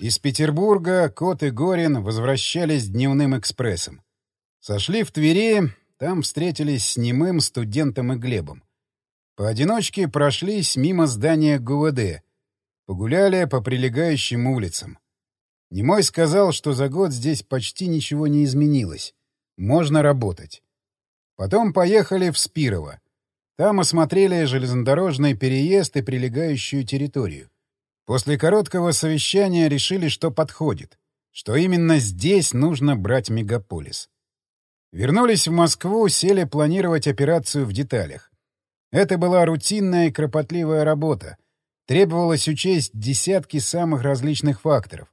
Из Петербурга Кот и Горин возвращались дневным экспрессом. Сошли в Твери, там встретились с немым студентом и Глебом. Поодиночке прошлись мимо здания ГУВД, погуляли по прилегающим улицам. Немой сказал, что за год здесь почти ничего не изменилось. Можно работать. Потом поехали в Спирово. Там осмотрели железнодорожный переезд и прилегающую территорию. После короткого совещания решили, что подходит, что именно здесь нужно брать мегаполис. Вернулись в Москву, сели планировать операцию в деталях. Это была рутинная и кропотливая работа. Требовалось учесть десятки самых различных факторов,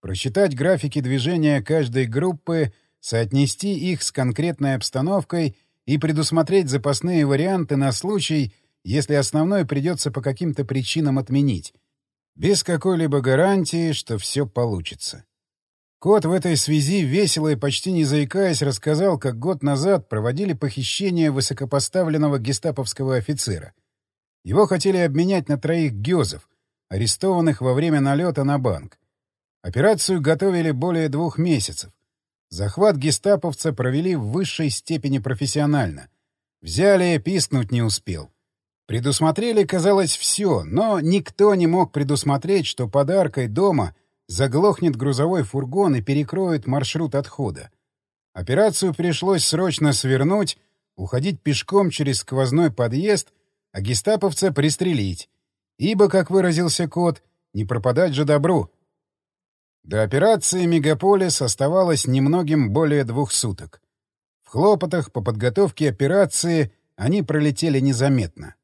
просчитать графики движения каждой группы, соотнести их с конкретной обстановкой и предусмотреть запасные варианты на случай, если основной придется по каким-то причинам отменить, без какой-либо гарантии, что все получится. Кот в этой связи, весело и почти не заикаясь, рассказал, как год назад проводили похищение высокопоставленного гестаповского офицера. Его хотели обменять на троих гёзов, арестованных во время налета на банк. Операцию готовили более двух месяцев. Захват гестаповца провели в высшей степени профессионально. Взяли, пискнуть не успел. Предусмотрели, казалось, все, но никто не мог предусмотреть, что подаркой дома заглохнет грузовой фургон и перекроет маршрут отхода. Операцию пришлось срочно свернуть, уходить пешком через сквозной подъезд, а гестаповца пристрелить. Ибо, как выразился кот, не пропадать же добру. До операции «Мегаполис» оставалось немногим более двух суток. В хлопотах по подготовке операции они пролетели незаметно.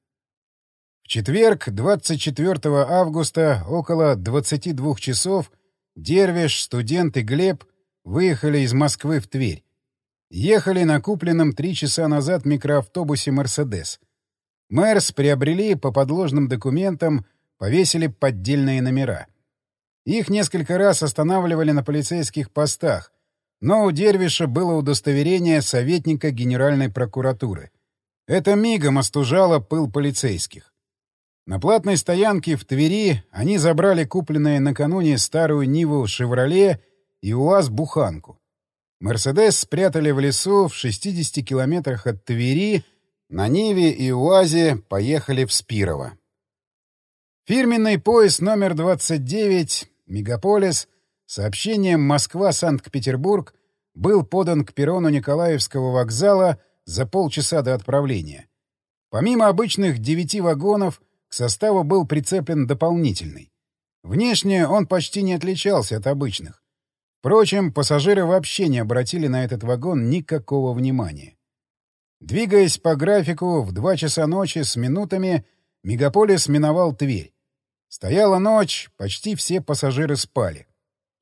В четверг, 24 августа, около 22 часов, Дервиш, студент и Глеб выехали из Москвы в Тверь. Ехали на купленном три часа назад микроавтобусе «Мерседес». Мэрс приобрели по подложным документам, повесили поддельные номера. Их несколько раз останавливали на полицейских постах, но у Дервиша было удостоверение советника Генеральной прокуратуры. Это мигом остужало пыл полицейских. На платной стоянке в Твери они забрали купленные накануне старую Ниву «Шевроле» и УАЗ-буханку. «Мерседес» спрятали в лесу в 60 километрах от Твери, на Ниве и УАЗе поехали в Спирово. Фирменный поезд номер 29 «Мегаполис» сообщением «Москва-Санкт-Петербург» был подан к перрону Николаевского вокзала за полчаса до отправления. Помимо обычных девяти вагонов, составу был прицеплен дополнительный. Внешне он почти не отличался от обычных. Впрочем, пассажиры вообще не обратили на этот вагон никакого внимания. Двигаясь по графику в два часа ночи с минутами, мегаполис миновал Тверь. Стояла ночь, почти все пассажиры спали.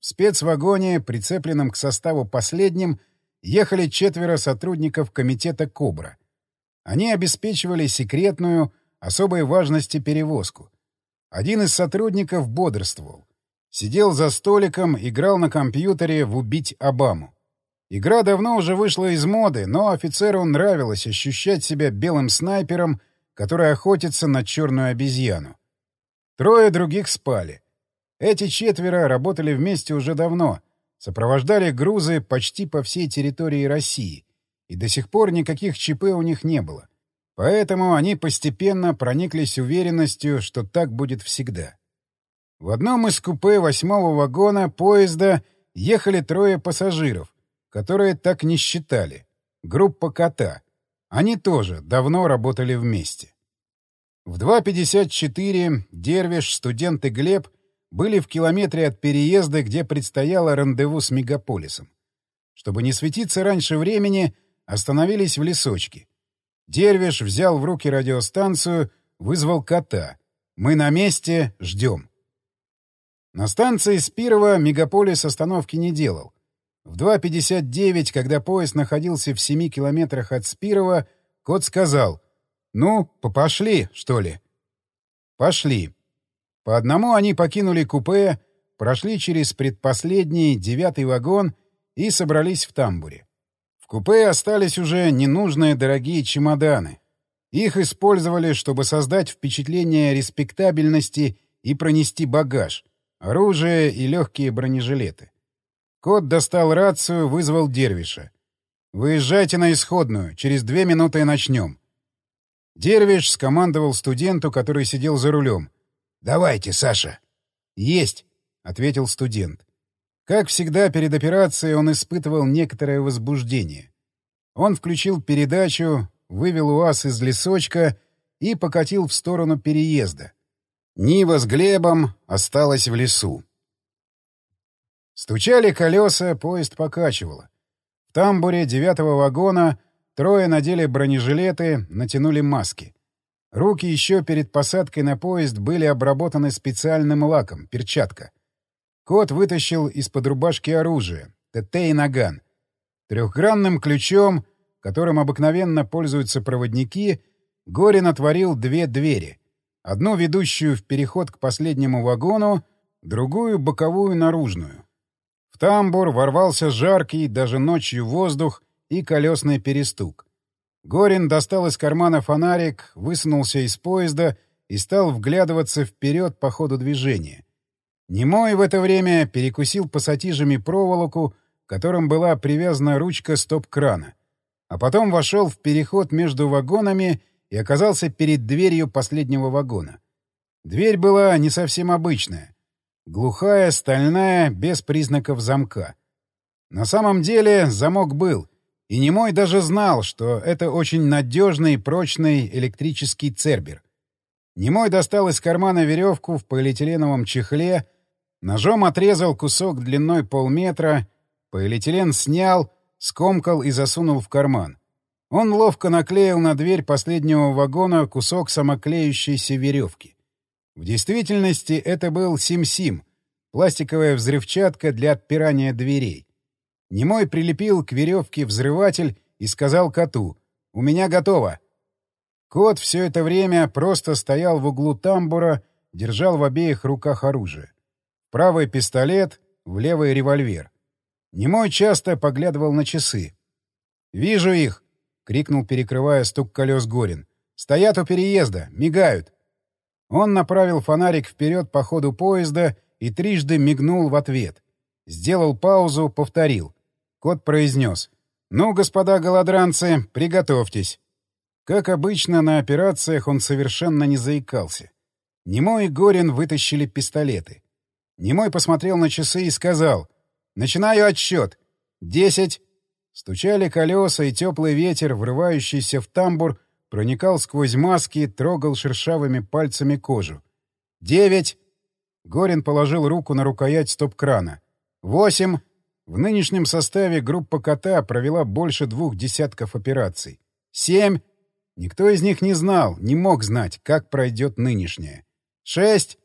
В спецвагоне, прицепленном к составу последним, ехали четверо сотрудников комитета «Кобра». Они обеспечивали секретную, особой важности перевозку. Один из сотрудников бодрствовал. Сидел за столиком, играл на компьютере в «Убить Обаму». Игра давно уже вышла из моды, но офицеру нравилось ощущать себя белым снайпером, который охотится на черную обезьяну. Трое других спали. Эти четверо работали вместе уже давно, сопровождали грузы почти по всей территории России, и до сих пор никаких ЧП у них не было. Поэтому они постепенно прониклись уверенностью, что так будет всегда. В одном из купе восьмого вагона поезда ехали трое пассажиров, которые так не считали. Группа «Кота». Они тоже давно работали вместе. В 2.54 Дервиш, студент и Глеб были в километре от переезда, где предстояло рандеву с мегаполисом. Чтобы не светиться раньше времени, остановились в лесочке — Дервиш взял в руки радиостанцию, вызвал кота. «Мы на месте, ждем». На станции Спирова мегаполис остановки не делал. В 2.59, когда поезд находился в 7 километрах от Спирова, кот сказал «Ну, пошли, что ли?» «Пошли». По одному они покинули купе, прошли через предпоследний, девятый вагон и собрались в тамбуре. Купе остались уже ненужные дорогие чемоданы. Их использовали, чтобы создать впечатление респектабельности и пронести багаж. оружие и легкие бронежилеты. Кот достал рацию, вызвал Дервиша. «Выезжайте на исходную, через две минуты начнем». Дервиш скомандовал студенту, который сидел за рулем. «Давайте, Саша». «Есть», — ответил студент. Как всегда, перед операцией он испытывал некоторое возбуждение. Он включил передачу, вывел УАЗ из лесочка и покатил в сторону переезда. Нива с Глебом осталась в лесу. Стучали колеса, поезд покачивало. В тамбуре девятого вагона трое надели бронежилеты, натянули маски. Руки еще перед посадкой на поезд были обработаны специальным лаком, перчатка. Кот вытащил из-под рубашки оружие, ТТ и наган. Трехгранным ключом, которым обыкновенно пользуются проводники, Горин отворил две двери. Одну ведущую в переход к последнему вагону, другую — боковую наружную. В тамбур ворвался жаркий, даже ночью, воздух и колесный перестук. Горин достал из кармана фонарик, высунулся из поезда и стал вглядываться вперед по ходу движения. Немой в это время перекусил пассатижами проволоку, которым была привязана ручка стоп-крана, а потом вошел в переход между вагонами и оказался перед дверью последнего вагона. Дверь была не совсем обычная. Глухая, стальная, без признаков замка. На самом деле замок был, и Немой даже знал, что это очень надежный, прочный электрический цербер. Немой достал из кармана веревку в полиэтиленовом чехле, ножом отрезал кусок длиной полметра, полиэтилен снял, скомкал и засунул в карман. Он ловко наклеил на дверь последнего вагона кусок самоклеющейся веревки. В действительности это был Сим-Сим, пластиковая взрывчатка для отпирания дверей. Немой прилепил к веревке взрыватель и сказал коту «У меня готово». Кот все это время просто стоял в углу тамбура, держал в обеих руках оружие. Правый пистолет, в левый револьвер. Немой часто поглядывал на часы. «Вижу их!» — крикнул, перекрывая стук колес Горин. «Стоят у переезда! Мигают!» Он направил фонарик вперед по ходу поезда и трижды мигнул в ответ. Сделал паузу, повторил. Кот произнес. «Ну, господа голодранцы, приготовьтесь!» Как обычно, на операциях он совершенно не заикался. Немой и Горин вытащили пистолеты. Немой посмотрел на часы и сказал. «Начинаю отсчет. Десять, Стучали колеса, и теплый ветер, врывающийся в тамбур, проникал сквозь маски, трогал шершавыми пальцами кожу. «Девять!» Горин положил руку на рукоять стоп-крана. «Восемь!» В нынешнем составе группа «Кота» провела больше двух десятков операций. «Семь!» Никто из них не знал, не мог знать, как пройдет нынешняя. «Шесть!»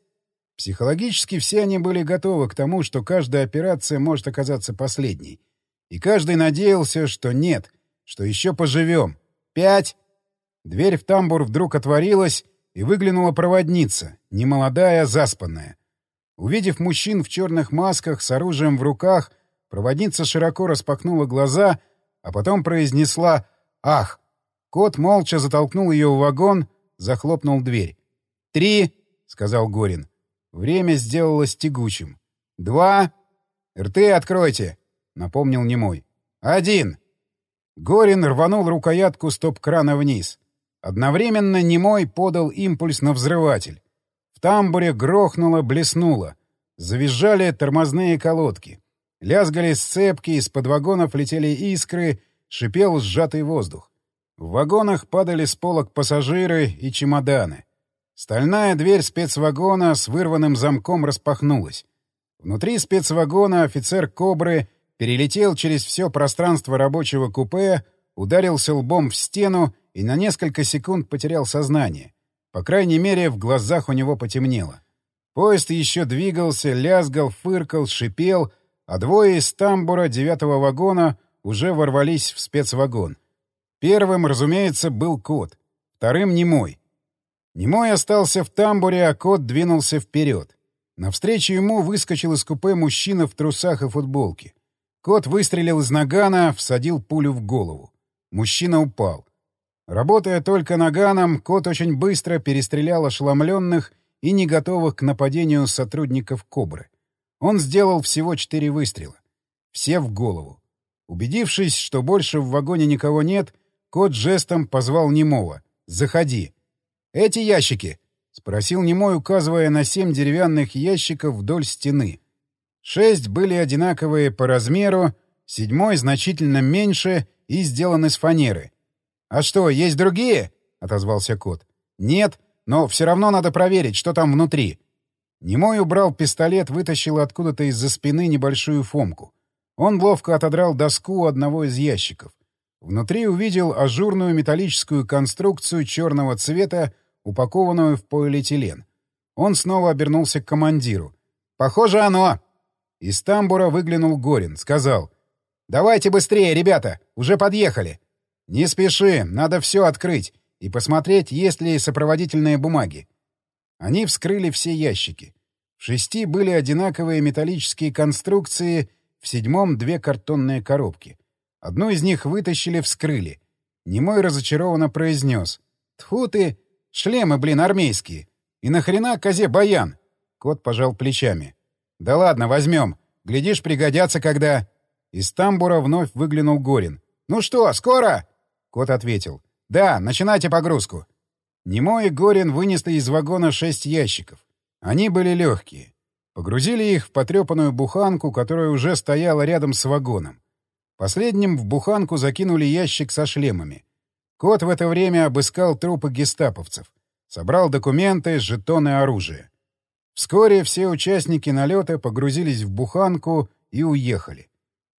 Психологически все они были готовы к тому, что каждая операция может оказаться последней. И каждый надеялся, что нет, что еще поживем. Пять. Дверь в тамбур вдруг отворилась, и выглянула проводница, немолодая, заспанная. Увидев мужчин в черных масках с оружием в руках, проводница широко распахнула глаза, а потом произнесла «Ах!». Кот молча затолкнул ее в вагон, захлопнул дверь. «Три!» — сказал Горин. Время сделалось тягучим. «Два!» «Рты откройте!» — напомнил немой. «Один!» Горин рванул рукоятку стоп-крана вниз. Одновременно немой подал импульс на взрыватель. В тамбуре грохнуло, блеснуло. Завизжали тормозные колодки. Лязгали сцепки, из-под вагонов летели искры, шипел сжатый воздух. В вагонах падали с полок пассажиры и чемоданы. Стальная дверь спецвагона с вырванным замком распахнулась. Внутри спецвагона офицер «Кобры» перелетел через все пространство рабочего купе, ударился лбом в стену и на несколько секунд потерял сознание. По крайней мере, в глазах у него потемнело. Поезд еще двигался, лязгал, фыркал, шипел, а двое из тамбура девятого вагона уже ворвались в спецвагон. Первым, разумеется, был кот, вторым — немой. Немой остался в тамбуре, а кот двинулся вперед. Навстречу ему выскочил из купе мужчина в трусах и футболке. Кот выстрелил из нагана, всадил пулю в голову. Мужчина упал. Работая только наганом, кот очень быстро перестрелял ошеломленных и не готовых к нападению сотрудников «Кобры». Он сделал всего четыре выстрела. Все в голову. Убедившись, что больше в вагоне никого нет, кот жестом позвал Немова. «Заходи». «Эти ящики?» — спросил Немой, указывая на семь деревянных ящиков вдоль стены. Шесть были одинаковые по размеру, седьмой значительно меньше и сделан из фанеры. «А что, есть другие?» — отозвался кот. «Нет, но все равно надо проверить, что там внутри». Немой убрал пистолет, вытащил откуда-то из-за спины небольшую фомку. Он ловко отодрал доску одного из ящиков. Внутри увидел ажурную металлическую конструкцию черного цвета, упакованную в полиэтилен. Он снова обернулся к командиру. «Похоже, оно!» Из тамбура выглянул Горин, сказал. «Давайте быстрее, ребята! Уже подъехали!» «Не спеши, надо все открыть и посмотреть, есть ли сопроводительные бумаги». Они вскрыли все ящики. В шести были одинаковые металлические конструкции, в седьмом — две картонные коробки. Одну из них вытащили, вскрыли. Немой разочарованно произнес. «Тьфу ты! Шлемы, блин, армейские! И нахрена козе баян?» Кот пожал плечами. «Да ладно, возьмем. Глядишь, пригодятся, когда...» Из тамбура вновь выглянул Горин. «Ну что, скоро?» Кот ответил. «Да, начинайте погрузку». Немой и Горин вынесли из вагона шесть ящиков. Они были легкие. Погрузили их в потрепанную буханку, которая уже стояла рядом с вагоном. Последним в буханку закинули ящик со шлемами. Кот в это время обыскал трупы гестаповцев. Собрал документы, жетоны, оружие. Вскоре все участники налета погрузились в буханку и уехали.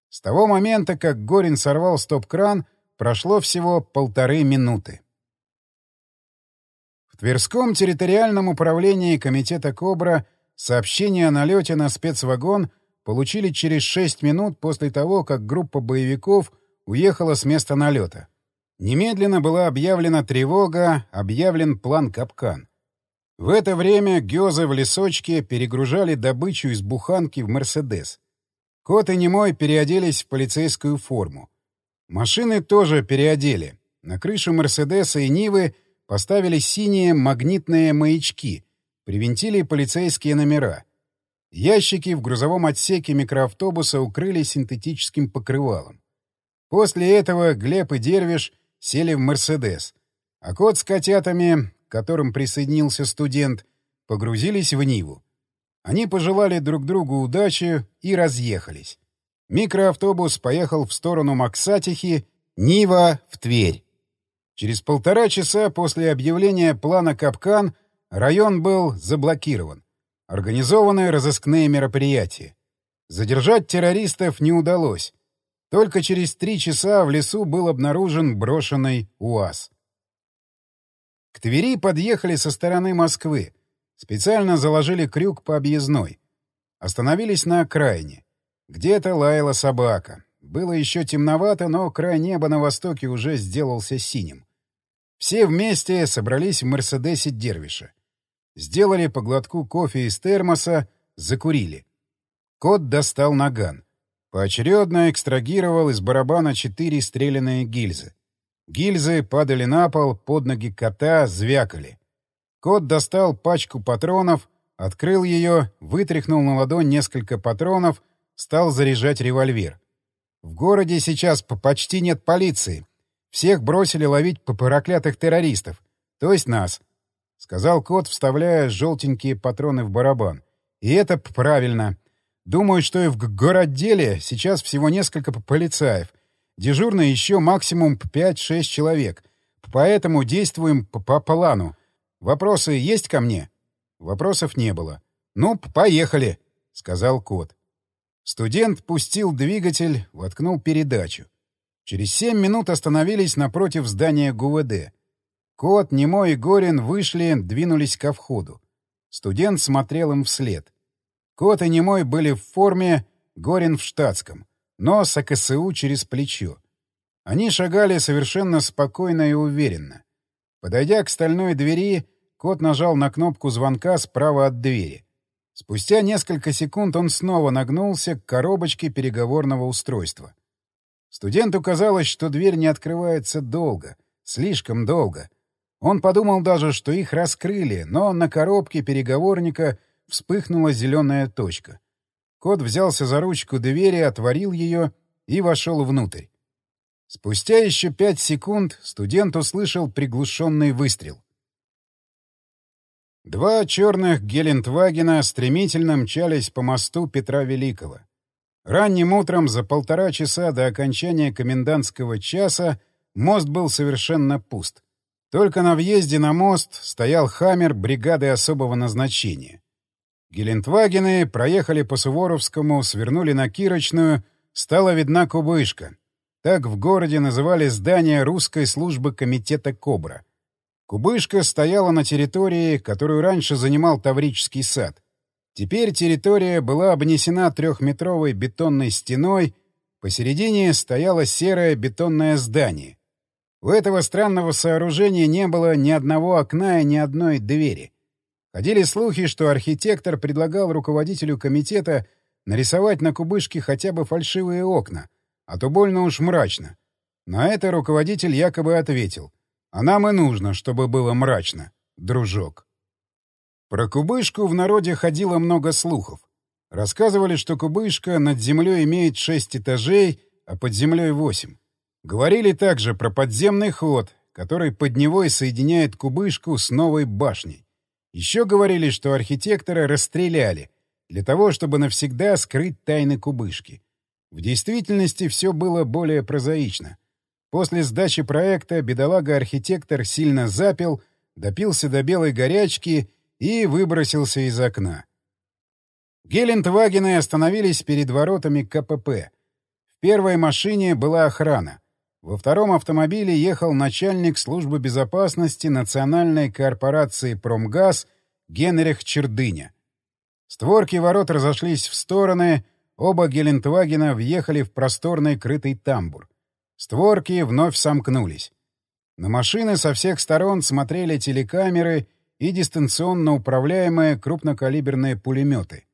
С того момента, как Горин сорвал стоп-кран, прошло всего полторы минуты. В Тверском территориальном управлении Комитета «Кобра» сообщение о налете на спецвагон получили через шесть минут после того, как группа боевиков уехала с места налета. Немедленно была объявлена тревога, объявлен план «Капкан». В это время гёзы в лесочке перегружали добычу из буханки в «Мерседес». Кот и Немой переоделись в полицейскую форму. Машины тоже переодели. На крышу «Мерседеса» и «Нивы» поставили синие магнитные маячки, привинтили полицейские номера. Ящики в грузовом отсеке микроавтобуса укрыли синтетическим покрывалом. После этого Глеб и Дервиш сели в «Мерседес», а кот с котятами к которым присоединился студент, погрузились в Ниву. Они пожелали друг другу удачи и разъехались. Микроавтобус поехал в сторону Максатихи, Нива — в Тверь. Через полтора часа после объявления плана «Капкан» район был заблокирован. Организованы разыскные мероприятия. Задержать террористов не удалось. Только через три часа в лесу был обнаружен брошенный УАЗ. К Твери подъехали со стороны Москвы. Специально заложили крюк по объездной. Остановились на окраине. Где-то лаяла собака. Было еще темновато, но край неба на востоке уже сделался синим. Все вместе собрались в «Мерседесе» Дервиша. Сделали по глотку кофе из термоса, закурили. Кот достал наган. Поочередно экстрагировал из барабана четыре стрелянные гильзы. Гильзы падали на пол, под ноги кота звякали. Кот достал пачку патронов, открыл ее, вытряхнул на ладонь несколько патронов, стал заряжать револьвер. В городе сейчас почти нет полиции. Всех бросили ловить по проклятых террористов. То есть нас. — сказал кот, вставляя желтенькие патроны в барабан. И это правильно. Думаю, что и в городделе сейчас всего несколько полицаев — Дежурно еще максимум 5-6 человек. Поэтому действуем по плану. Вопросы есть ко мне? Вопросов не было. «Ну, поехали», — сказал кот. Студент пустил двигатель, воткнул передачу. Через семь минут остановились напротив здания ГУВД. Кот, Немой и Горин вышли, двинулись ко входу. Студент смотрел им вслед. Кот и Немой были в форме, Горин в штатском но с АКСУ через плечо. Они шагали совершенно спокойно и уверенно. Подойдя к стальной двери, кот нажал на кнопку звонка справа от двери. Спустя несколько секунд он снова нагнулся к коробочке переговорного устройства. Студенту казалось, что дверь не открывается долго, слишком долго. Он подумал даже, что их раскрыли, но на коробке переговорника вспыхнула зеленая точка. Кот взялся за ручку двери, отворил ее и вошел внутрь. Спустя еще пять секунд студент услышал приглушенный выстрел. Два черных Гелендвагена стремительно мчались по мосту Петра Великого. Ранним утром за полтора часа до окончания комендантского часа мост был совершенно пуст. Только на въезде на мост стоял «Хаммер» бригады особого назначения. Гелендвагены проехали по Суворовскому, свернули на Кирочную, стала видна кубышка — так в городе называли здание русской службы комитета «Кобра». Кубышка стояла на территории, которую раньше занимал Таврический сад. Теперь территория была обнесена трехметровой бетонной стеной, посередине стояло серое бетонное здание. У этого странного сооружения не было ни одного окна и ни одной двери. Ходили слухи, что архитектор предлагал руководителю комитета нарисовать на кубышке хотя бы фальшивые окна, а то больно уж мрачно. На это руководитель якобы ответил. А нам и нужно, чтобы было мрачно, дружок. Про кубышку в народе ходило много слухов. Рассказывали, что кубышка над землей имеет шесть этажей, а под землей восемь. Говорили также про подземный ход, который под него и соединяет кубышку с новой башней. Еще говорили, что архитектора расстреляли для того, чтобы навсегда скрыть тайны кубышки. В действительности все было более прозаично. После сдачи проекта бедолага-архитектор сильно запил, допился до белой горячки и выбросился из окна. Гелендвагены остановились перед воротами КПП. В первой машине была охрана. Во втором автомобиле ехал начальник службы безопасности Национальной корпорации «Промгаз» Генрих Чердыня. Створки ворот разошлись в стороны, Оба Гелендвагена въехали в просторный крытый тамбур. Створки вновь сомкнулись. На машины со всех сторон смотрели телекамеры и дистанционно управляемые крупнокалиберные пулеметы.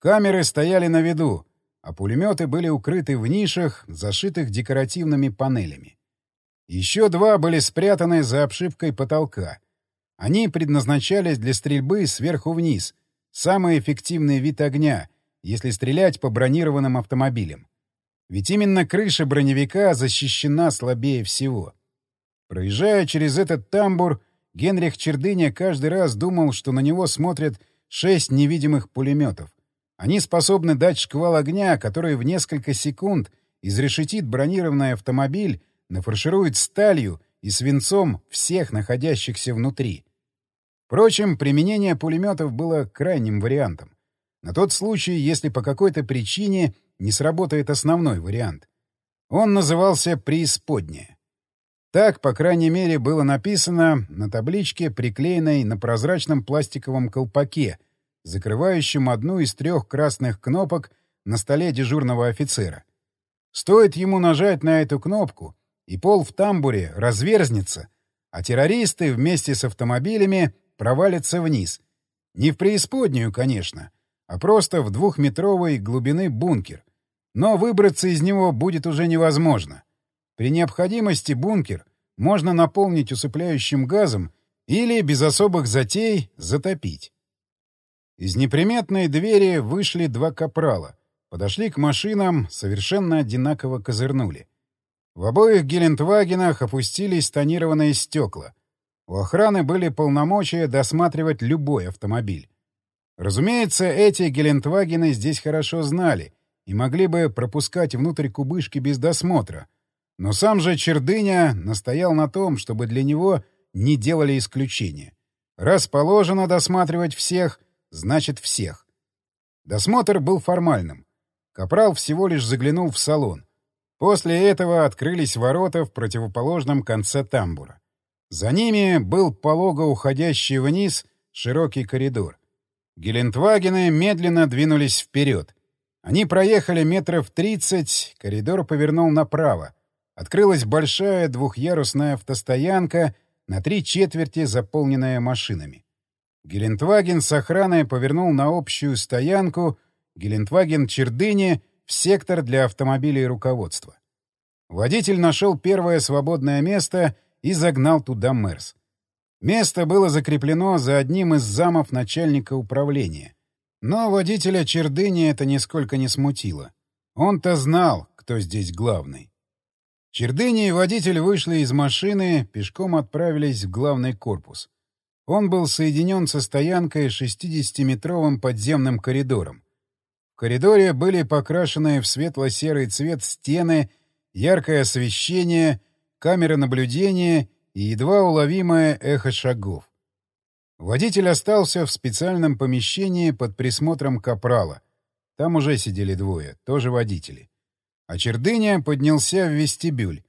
Камеры стояли на виду, а пулеметы были укрыты в нишах, зашитых декоративными панелями. Еще два были спрятаны за обшивкой потолка. Они предназначались для стрельбы сверху вниз, самый эффективный вид огня, если стрелять по бронированным автомобилям. Ведь именно крыша броневика защищена слабее всего. Проезжая через этот тамбур, Генрих Чердыня каждый раз думал, что на него смотрят шесть невидимых пулеметов. Они способны дать шквал огня, который в несколько секунд изрешетит бронированный автомобиль, нафарширует сталью и свинцом всех находящихся внутри. Впрочем, применение пулеметов было крайним вариантом. На тот случай, если по какой-то причине не сработает основной вариант. Он назывался «Преисподняя». Так, по крайней мере, было написано на табличке, приклеенной на прозрачном пластиковом колпаке, закрывающем одну из трех красных кнопок на столе дежурного офицера. Стоит ему нажать на эту кнопку, и пол в тамбуре разверзнется, а террористы вместе с автомобилями провалятся вниз. Не в преисподнюю, конечно, а просто в двухметровой глубины бункер. Но выбраться из него будет уже невозможно. При необходимости бункер можно наполнить усыпляющим газом или, без особых затей, затопить. Из неприметной двери вышли два капрала, подошли к машинам, совершенно одинаково козырнули. В обоих Гелендвагенах опустились тонированные стекла. У охраны были полномочия досматривать любой автомобиль. Разумеется, эти Гелендвагены здесь хорошо знали и могли бы пропускать внутрь кубышки без досмотра. Но сам же Чердыня настоял на том, чтобы для него не делали исключения. Раз положено досматривать всех, значит всех. Досмотр был формальным. Капрал всего лишь заглянул в салон. После этого открылись ворота в противоположном конце тамбура. За ними был полого уходящий вниз широкий коридор. Гелендвагены медленно двинулись вперед. Они проехали метров тридцать, коридор повернул направо. Открылась большая двухъярусная автостоянка, на три четверти заполненная машинами. Гелендваген с охраной повернул на общую стоянку, Гелендваген Чердыни в сектор для автомобилей руководства. Водитель нашел первое свободное место и загнал туда Мерс. Место было закреплено за одним из замов начальника управления. Но водителя Чердыни это нисколько не смутило. Он-то знал, кто здесь главный. Чердыни и водитель вышли из машины, пешком отправились в главный корпус. Он был соединен со стоянкой 60-метровым подземным коридором. В коридоре были покрашены в светло-серый цвет стены, яркое освещение, камеры наблюдения и едва уловимое эхо шагов. Водитель остался в специальном помещении под присмотром капрала. Там уже сидели двое, тоже водители. А Чердыня поднялся в вестибюль.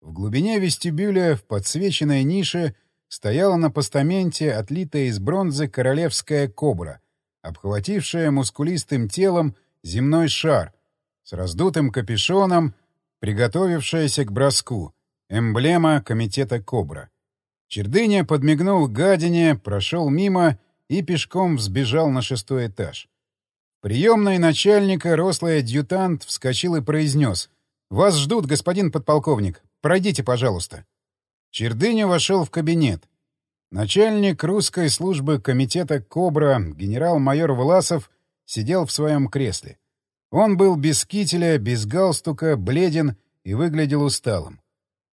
В глубине вестибюля, в подсвеченной нише, стояла на постаменте отлитая из бронзы королевская кобра, обхватившая мускулистым телом земной шар с раздутым капюшоном, приготовившаяся к броску, эмблема комитета «Кобра». Чердыня подмигнул гадине, прошел мимо и пешком взбежал на шестой этаж. Приемный начальника рослый адъютант вскочил и произнес. «Вас ждут, господин подполковник. Пройдите, пожалуйста». Чердыня вошел в кабинет. Начальник русской службы комитета «Кобра» генерал-майор Власов сидел в своем кресле. Он был без кителя, без галстука, бледен и выглядел усталым.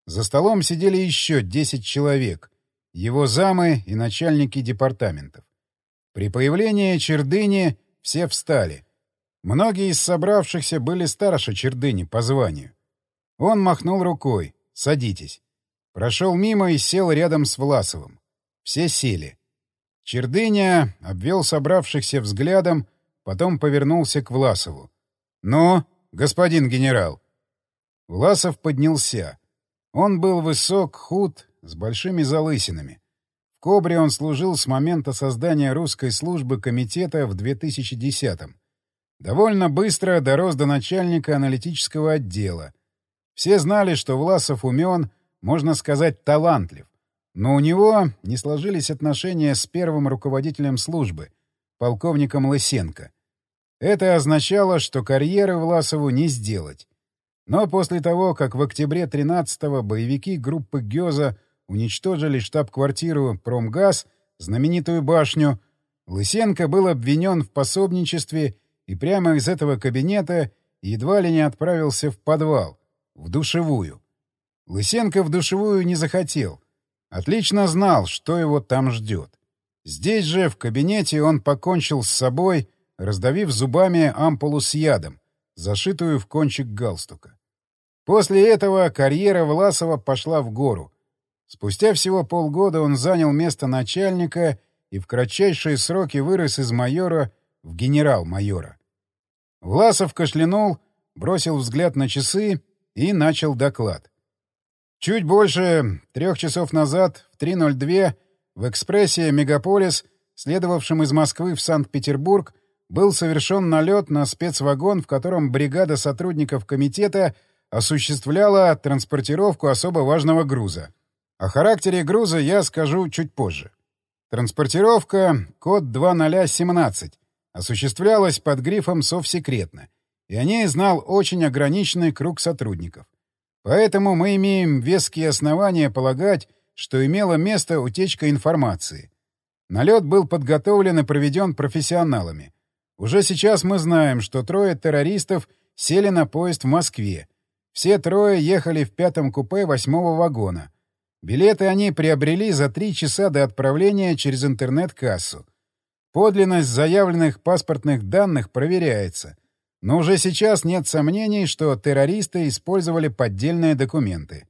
За столом сидели еще десять человек, его замы и начальники департаментов. При появлении Чердыни все встали. Многие из собравшихся были старше Чердыни по званию. Он махнул рукой. «Садитесь». Прошел мимо и сел рядом с Власовым. Все сели. Чердыня обвел собравшихся взглядом, потом повернулся к Власову. «Ну, господин генерал». Власов поднялся. Он был высок, худ, с большими залысинами. В «Кобре» он служил с момента создания русской службы комитета в 2010-м. Довольно быстро дорос до начальника аналитического отдела. Все знали, что Власов умен, можно сказать, талантлив. Но у него не сложились отношения с первым руководителем службы, полковником Лысенко. Это означало, что карьеры Власову не сделать. Но после того, как в октябре 13-го боевики группы «Гёза» уничтожили штаб-квартиру «Промгаз», знаменитую башню, Лысенко был обвинен в пособничестве и прямо из этого кабинета едва ли не отправился в подвал, в душевую. Лысенко в душевую не захотел. Отлично знал, что его там ждет. Здесь же, в кабинете, он покончил с собой, раздавив зубами ампулу с ядом, зашитую в кончик галстука. После этого карьера Власова пошла в гору. Спустя всего полгода он занял место начальника и в кратчайшие сроки вырос из майора в генерал-майора. Власов кашлянул, бросил взгляд на часы и начал доклад. Чуть больше трех часов назад, в 3.02, в экспрессе «Мегаполис», следовавшем из Москвы в Санкт-Петербург, был совершен налет на спецвагон, в котором бригада сотрудников комитета осуществляла транспортировку особо важного груза. О характере груза я скажу чуть позже. Транспортировка код 2017 осуществлялась под грифом «Совсекретно», и о ней знал очень ограниченный круг сотрудников. Поэтому мы имеем веские основания полагать, что имела место утечка информации. Налет был подготовлен и проведен профессионалами. Уже сейчас мы знаем, что трое террористов сели на поезд в Москве. Все трое ехали в пятом купе восьмого вагона. Билеты они приобрели за три часа до отправления через интернет-кассу. Подлинность заявленных паспортных данных проверяется. Но уже сейчас нет сомнений, что террористы использовали поддельные документы.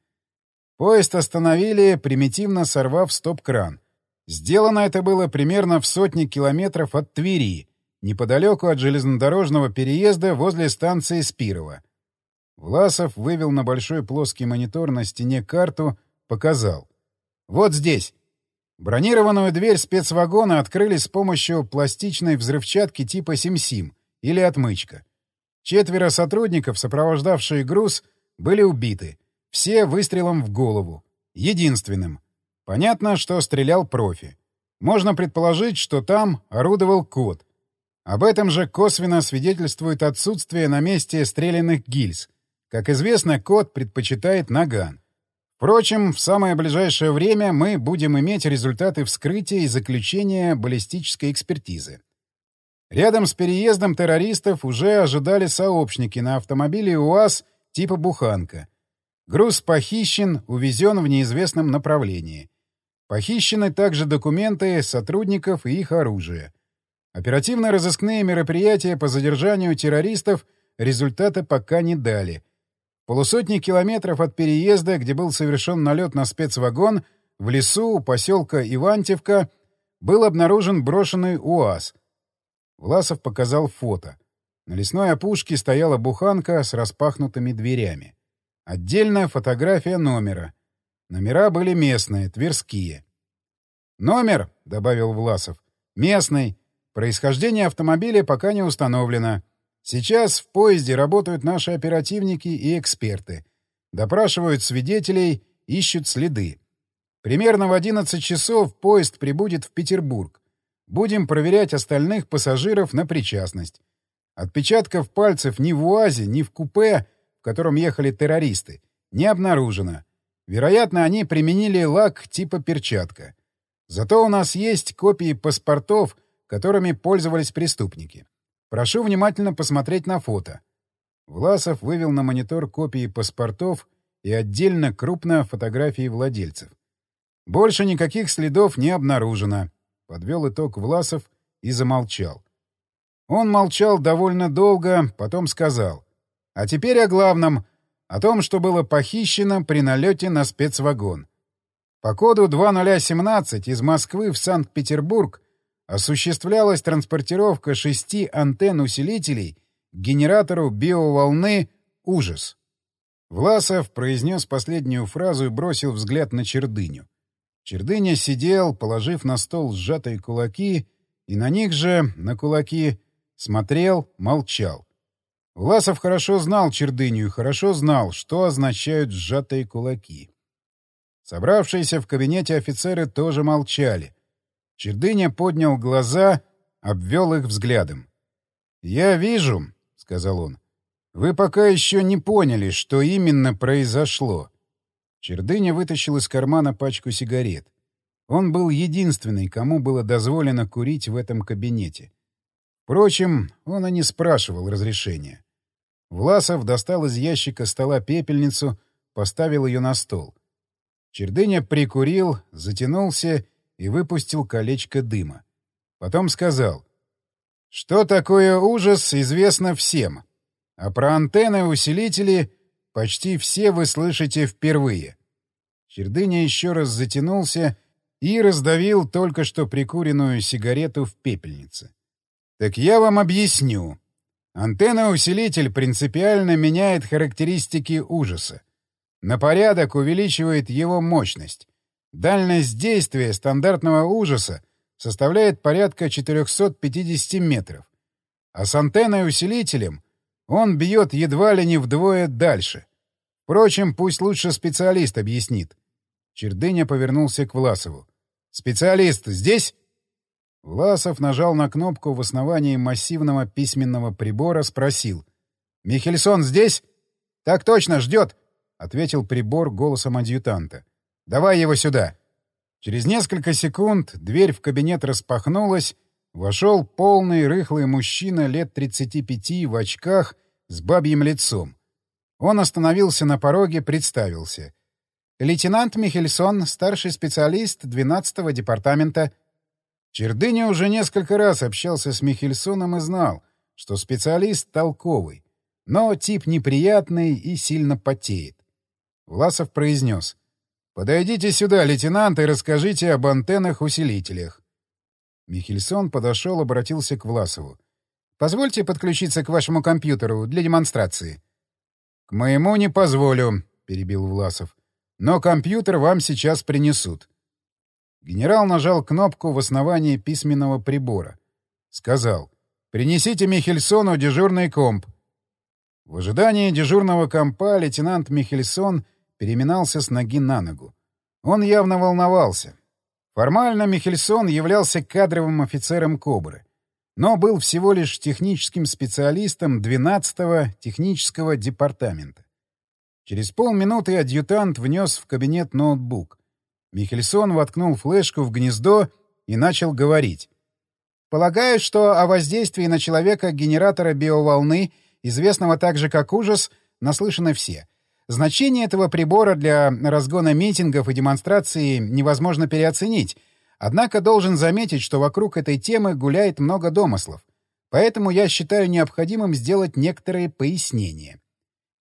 Поезд остановили, примитивно сорвав стоп-кран. Сделано это было примерно в сотне километров от Твери, неподалеку от железнодорожного переезда возле станции Спирова. Власов вывел на большой плоский монитор на стене карту, показал. «Вот здесь». Бронированную дверь спецвагона открыли с помощью пластичной взрывчатки типа «Сим-Сим» или «Отмычка». Четверо сотрудников, сопровождавшие груз, были убиты. Все выстрелом в голову. Единственным. Понятно, что стрелял профи. Можно предположить, что там орудовал кот. Об этом же косвенно свидетельствует отсутствие на месте стрелянных гильз. Как известно, кот предпочитает наган. Впрочем, в самое ближайшее время мы будем иметь результаты вскрытия и заключения баллистической экспертизы. Рядом с переездом террористов уже ожидали сообщники на автомобиле УАЗ типа «Буханка». Груз похищен, увезен в неизвестном направлении. Похищены также документы сотрудников и их оружие. Оперативно-розыскные мероприятия по задержанию террористов результата пока не дали. Полусотни километров от переезда, где был совершен налет на спецвагон, в лесу у поселка Ивантьевка был обнаружен брошенный УАЗ. Власов показал фото. На лесной опушке стояла буханка с распахнутыми дверями. Отдельная фотография номера. Номера были местные, тверские. «Номер», — добавил Власов, — «местный. Происхождение автомобиля пока не установлено. Сейчас в поезде работают наши оперативники и эксперты. Допрашивают свидетелей, ищут следы. Примерно в 11 часов поезд прибудет в Петербург. Будем проверять остальных пассажиров на причастность. Отпечатков пальцев ни в УАЗе, ни в купе, в котором ехали террористы, не обнаружено. Вероятно, они применили лак типа перчатка. Зато у нас есть копии паспортов, которыми пользовались преступники. Прошу внимательно посмотреть на фото. Власов вывел на монитор копии паспортов и отдельно крупно фотографии владельцев. Больше никаких следов не обнаружено. Подвел итог Власов и замолчал. Он молчал довольно долго, потом сказал. А теперь о главном, о том, что было похищено при налете на спецвагон. По коду 2017 из Москвы в Санкт-Петербург осуществлялась транспортировка шести антенн-усилителей к генератору биоволны «Ужас». Власов произнес последнюю фразу и бросил взгляд на Чердыню. Чердыня сидел, положив на стол сжатые кулаки, и на них же, на кулаки, смотрел, молчал. Власов хорошо знал Чердыню и хорошо знал, что означают сжатые кулаки. Собравшиеся в кабинете офицеры тоже молчали, Чердыня поднял глаза, обвел их взглядом. «Я вижу», — сказал он, — «вы пока еще не поняли, что именно произошло». Чердыня вытащил из кармана пачку сигарет. Он был единственный, кому было дозволено курить в этом кабинете. Впрочем, он и не спрашивал разрешения. Власов достал из ящика стола пепельницу, поставил ее на стол. Чердыня прикурил, затянулся и выпустил колечко дыма. Потом сказал, что такое ужас, известно всем, а про антенны-усилители почти все вы слышите впервые. Чердыня еще раз затянулся и раздавил только что прикуренную сигарету в пепельнице. Так я вам объясню. Антенна-усилитель принципиально меняет характеристики ужаса. На порядок увеличивает его мощность. Дальность действия стандартного ужаса составляет порядка 450 метров, а с антенной-усилителем он бьет едва ли не вдвое дальше. Впрочем, пусть лучше специалист объяснит. Чердыня повернулся к Власову. «Специалист здесь?» Власов нажал на кнопку в основании массивного письменного прибора, спросил. «Михельсон здесь?» «Так точно, ждет», — ответил прибор голосом адъютанта. Давай его сюда!» Через несколько секунд дверь в кабинет распахнулась, вошел полный рыхлый мужчина лет 35 в очках с бабьим лицом. Он остановился на пороге, представился. «Лейтенант Михельсон, старший специалист 12-го департамента». Чердыня уже несколько раз общался с Михельсоном и знал, что специалист толковый, но тип неприятный и сильно потеет. Власов произнес. «Подойдите сюда, лейтенант, и расскажите об антеннах-усилителях». Михельсон подошел, обратился к Власову. «Позвольте подключиться к вашему компьютеру для демонстрации». «К моему не позволю», — перебил Власов. «Но компьютер вам сейчас принесут». Генерал нажал кнопку в основании письменного прибора. Сказал. «Принесите Михельсону дежурный комп». В ожидании дежурного компа лейтенант Михельсон — переминался с ноги на ногу. Он явно волновался. Формально Михельсон являлся кадровым офицером «Кобры», но был всего лишь техническим специалистом 12-го технического департамента. Через полминуты адъютант внес в кабинет ноутбук. Михельсон воткнул флешку в гнездо и начал говорить. «Полагаю, что о воздействии на человека генератора биоволны, известного также как ужас, наслышаны все. Значение этого прибора для разгона митингов и демонстраций невозможно переоценить, однако должен заметить, что вокруг этой темы гуляет много домыслов. Поэтому я считаю необходимым сделать некоторые пояснения.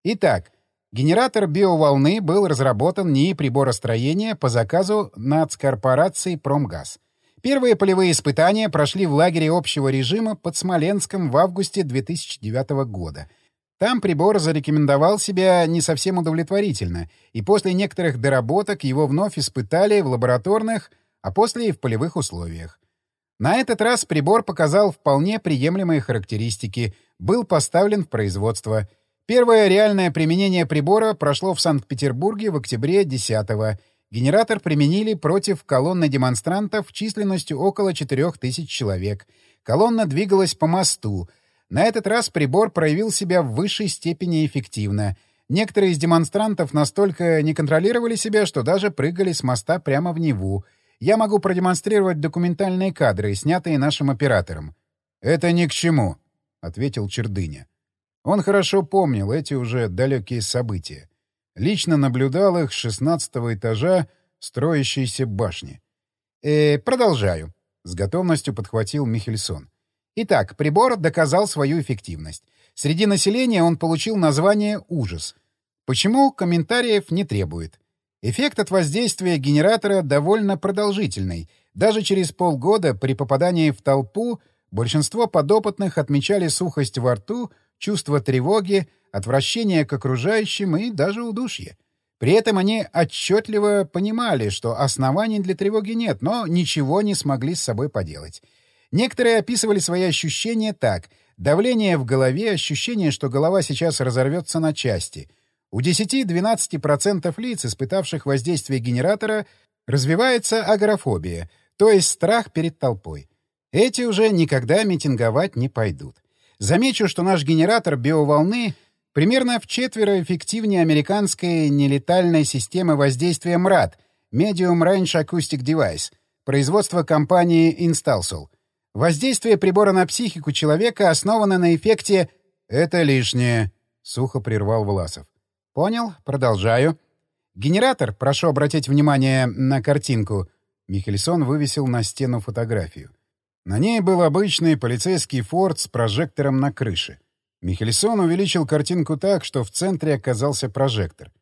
Итак, Генератор биоволны был разработан НИИ приборостроения по заказу нацкорпорации «Промгаз». Первые полевые испытания прошли в лагере общего режима под Смоленском в августе 2009 года. Там прибор зарекомендовал себя не совсем удовлетворительно, и после некоторых доработок его вновь испытали в лабораторных, а после и в полевых условиях. На этот раз прибор показал вполне приемлемые характеристики, был поставлен в производство — Первое реальное применение прибора прошло в Санкт-Петербурге в октябре 10-го. Генератор применили против колонны демонстрантов численностью около 4000 человек. Колонна двигалась по мосту. На этот раз прибор проявил себя в высшей степени эффективно. Некоторые из демонстрантов настолько не контролировали себя, что даже прыгали с моста прямо в Неву. Я могу продемонстрировать документальные кадры, снятые нашим оператором. «Это ни к чему», — ответил Чердыня. Он хорошо помнил эти уже далекие события. Лично наблюдал их с шестнадцатого этажа строящейся башни. «Э, продолжаю», — с готовностью подхватил Михельсон. Итак, прибор доказал свою эффективность. Среди населения он получил название «ужас». Почему, комментариев не требует. Эффект от воздействия генератора довольно продолжительный. Даже через полгода при попадании в толпу большинство подопытных отмечали сухость во рту — чувство тревоги, отвращение к окружающим и даже удушье. При этом они отчетливо понимали, что оснований для тревоги нет, но ничего не смогли с собой поделать. Некоторые описывали свои ощущения так. Давление в голове, ощущение, что голова сейчас разорвется на части. У 10-12% лиц, испытавших воздействие генератора, развивается агорафобия, то есть страх перед толпой. Эти уже никогда митинговать не пойдут. Замечу, что наш генератор биоволны примерно в четверо эффективнее американской нелетальной системы воздействия МРАД Medium Range Acoustic Device производства компании Instalsol. Воздействие прибора на психику человека основано на эффекте «это лишнее», — сухо прервал Власов. «Понял, продолжаю». Генератор, прошу обратить внимание на картинку, Михельсон вывесил на стену фотографию. На ней был обычный полицейский форт с прожектором на крыше. Михельсон увеличил картинку так, что в центре оказался прожектор.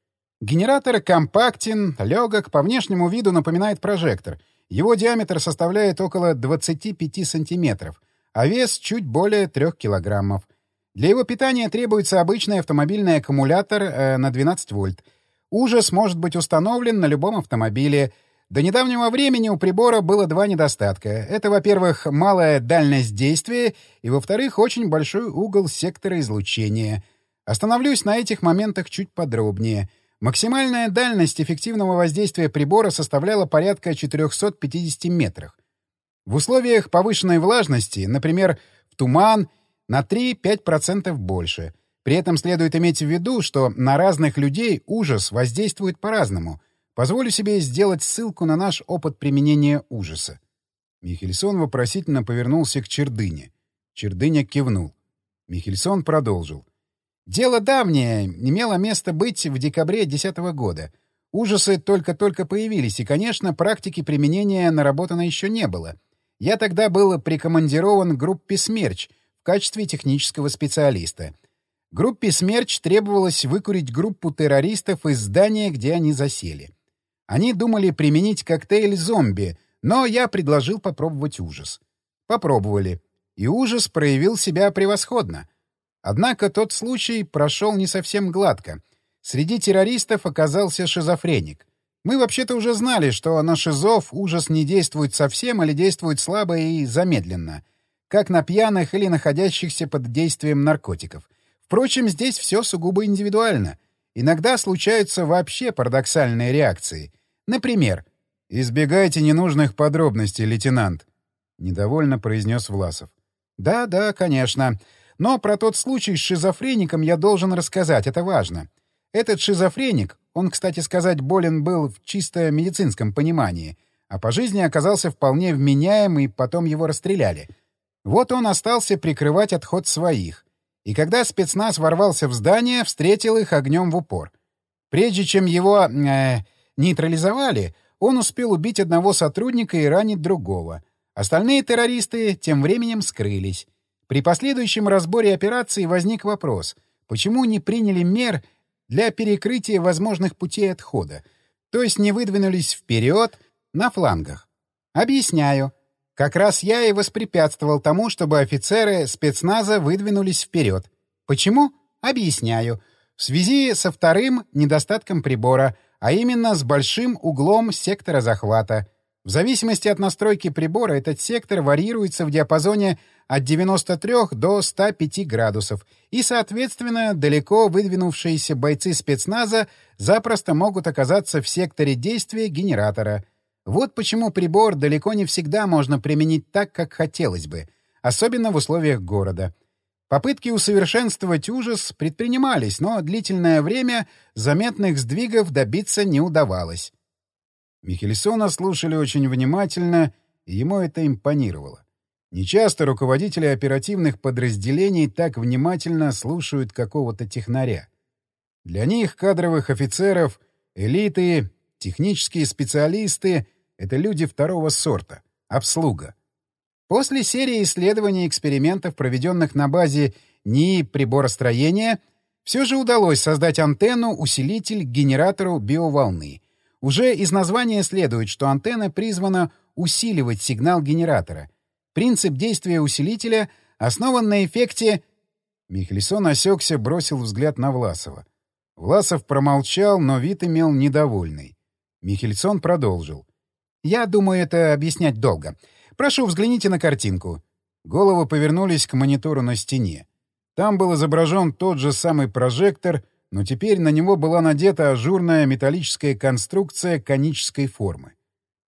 Генератор компактен, легок, по внешнему виду напоминает прожектор. Его диаметр составляет около 25 сантиметров, а вес чуть более 3 килограммов. Для его питания требуется обычный автомобильный аккумулятор э, на 12 вольт. Ужас может быть установлен на любом автомобиле — до недавнего времени у прибора было два недостатка. Это, во-первых, малая дальность действия, и, во-вторых, очень большой угол сектора излучения. Остановлюсь на этих моментах чуть подробнее. Максимальная дальность эффективного воздействия прибора составляла порядка 450 метров. В условиях повышенной влажности, например, в туман, на 3-5% больше. При этом следует иметь в виду, что на разных людей ужас воздействует по-разному — Позволю себе сделать ссылку на наш опыт применения ужаса. Михельсон вопросительно повернулся к Чердыне. Чердыня кивнул. Михельсон продолжил. «Дело давнее, имело место быть в декабре 2010 года. Ужасы только-только появились, и, конечно, практики применения наработано еще не было. Я тогда был прикомандирован группе «Смерч» в качестве технического специалиста. Группе «Смерч» требовалось выкурить группу террористов из здания, где они засели. Они думали применить коктейль «Зомби», но я предложил попробовать ужас. Попробовали. И ужас проявил себя превосходно. Однако тот случай прошел не совсем гладко. Среди террористов оказался шизофреник. Мы вообще-то уже знали, что на шизов ужас не действует совсем или действует слабо и замедленно, как на пьяных или находящихся под действием наркотиков. Впрочем, здесь все сугубо индивидуально. Иногда случаются вообще парадоксальные реакции. Например, «Избегайте ненужных подробностей, лейтенант», — недовольно произнес Власов. «Да, да, конечно. Но про тот случай с шизофреником я должен рассказать, это важно. Этот шизофреник, он, кстати сказать, болен был в чисто медицинском понимании, а по жизни оказался вполне вменяем, и потом его расстреляли. Вот он остался прикрывать отход своих. И когда спецназ ворвался в здание, встретил их огнем в упор. Прежде чем его э, нейтрализовали, он успел убить одного сотрудника и ранить другого. Остальные террористы тем временем скрылись. При последующем разборе операции возник вопрос, почему не приняли мер для перекрытия возможных путей отхода, то есть не выдвинулись вперед на флангах. Объясняю. Как раз я и воспрепятствовал тому, чтобы офицеры спецназа выдвинулись вперед. Почему? Объясняю. В связи со вторым недостатком прибора, а именно с большим углом сектора захвата. В зависимости от настройки прибора этот сектор варьируется в диапазоне от 93 до 105 градусов, и, соответственно, далеко выдвинувшиеся бойцы спецназа запросто могут оказаться в секторе действия генератора. Вот почему прибор далеко не всегда можно применить так, как хотелось бы, особенно в условиях города. Попытки усовершенствовать ужас предпринимались, но длительное время заметных сдвигов добиться не удавалось. Михельсона слушали очень внимательно, и ему это импонировало. Нечасто руководители оперативных подразделений так внимательно слушают какого-то технаря. Для них, кадровых офицеров, элиты, технические специалисты — это люди второго сорта, обслуга. После серии исследований и экспериментов, проведенных на базе НИИ приборостроения, все же удалось создать антенну-усилитель к генератору биоволны. Уже из названия следует, что антенна призвана усиливать сигнал генератора — Принцип действия усилителя основан на эффекте... Михельсон осекся, бросил взгляд на Власова. Власов промолчал, но вид имел недовольный. Михельсон продолжил. «Я думаю, это объяснять долго. Прошу, взгляните на картинку». Головы повернулись к монитору на стене. Там был изображен тот же самый прожектор, но теперь на него была надета ажурная металлическая конструкция конической формы.